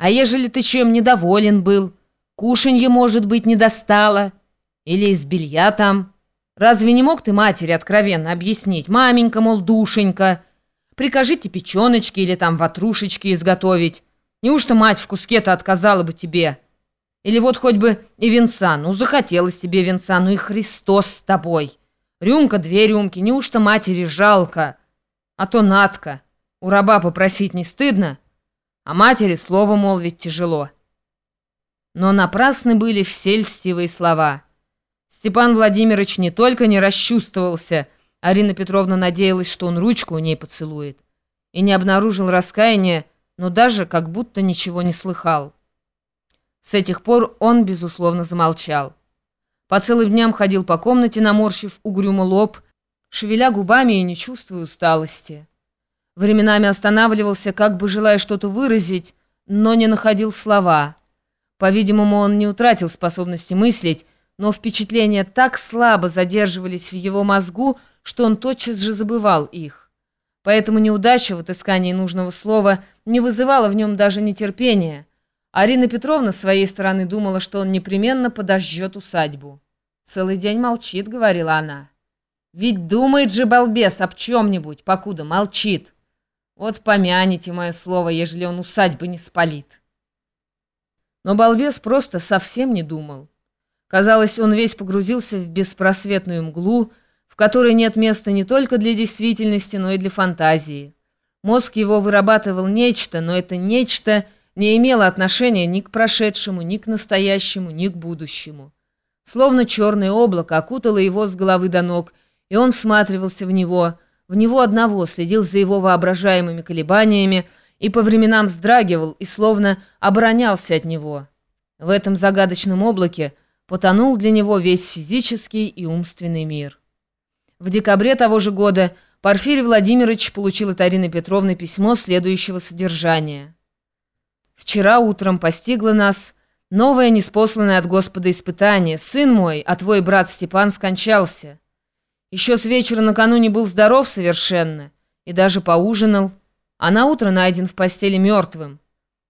А ежели ты чем недоволен был, кушанье, может быть, не достало, или из белья там, разве не мог ты матери откровенно объяснить, маменька, мол, душенька, прикажите печеночки или там ватрушечки изготовить, неужто мать в куске-то отказала бы тебе?» Или вот хоть бы и венца, ну захотелось тебе венца, ну и Христос с тобой. Рюмка, две рюмки, неужто матери жалко? А то Натка, у раба попросить не стыдно, а матери слово молвить тяжело. Но напрасны были все льстивые слова. Степан Владимирович не только не расчувствовался, Арина Петровна надеялась, что он ручку у ней поцелует, и не обнаружил раскаяния, но даже как будто ничего не слыхал. С этих пор он, безусловно, замолчал. По целым дням ходил по комнате, наморщив угрюмо лоб, шевеля губами и не чувствуя усталости. Временами останавливался, как бы желая что-то выразить, но не находил слова. По-видимому, он не утратил способности мыслить, но впечатления так слабо задерживались в его мозгу, что он тотчас же забывал их. Поэтому неудача в отыскании нужного слова не вызывала в нем даже нетерпения – Арина Петровна с своей стороны думала, что он непременно подожжет усадьбу. «Целый день молчит», — говорила она. «Ведь думает же балбес об чем-нибудь, покуда молчит. Вот помяните мое слово, ежели он усадьбы не спалит». Но балбес просто совсем не думал. Казалось, он весь погрузился в беспросветную мглу, в которой нет места не только для действительности, но и для фантазии. Мозг его вырабатывал нечто, но это нечто — не имело отношения ни к прошедшему, ни к настоящему, ни к будущему. Словно черное облако окутало его с головы до ног, и он всматривался в него, в него одного, следил за его воображаемыми колебаниями и по временам вздрагивал и словно оборонялся от него. В этом загадочном облаке потонул для него весь физический и умственный мир. В декабре того же года Порфирий Владимирович получил от Арины Петровны письмо следующего содержания. Вчера утром постигло нас новое неспосланное от Господа испытание. Сын мой, а твой брат Степан скончался. Еще с вечера накануне был здоров совершенно и даже поужинал, а на утро найден в постели мертвым.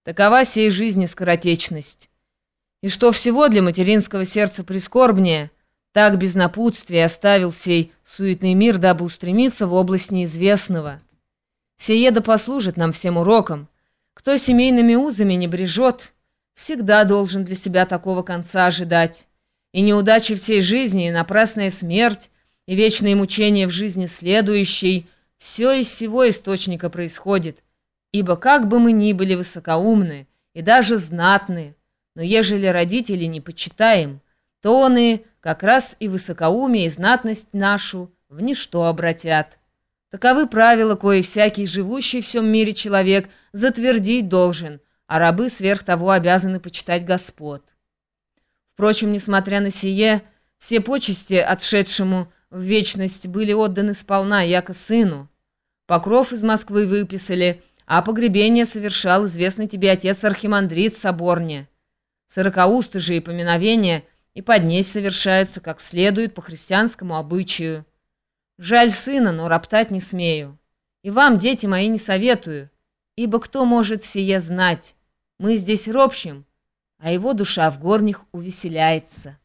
Такова сей жизни скоротечность. И что всего для материнского сердца прискорбнее, так без напутствия оставил сей суетный мир, дабы устремиться в область неизвестного. Сие да послужит нам всем уроком, кто семейными узами не брежет, всегда должен для себя такого конца ожидать. И неудачи всей жизни, и напрасная смерть, и вечные мучения в жизни следующей – все из всего источника происходит. Ибо как бы мы ни были высокоумны и даже знатны, но ежели родители не почитаем, то он и как раз и высокоумие, и знатность нашу в ничто обратят. Таковы правила, кои всякий живущий в всем мире человек затвердить должен, а рабы сверх того обязаны почитать господ. Впрочем, несмотря на сие, все почести отшедшему в вечность были отданы сполна, яко сыну. Покров из Москвы выписали, а погребение совершал известный тебе отец Архимандрит Соборне. Сорокаусты же и поминовения и поднесь совершаются как следует по христианскому обычаю. Жаль сына, но роптать не смею. И вам, дети мои, не советую, ибо кто может сие знать? Мы здесь ропщим, а его душа в горних увеселяется».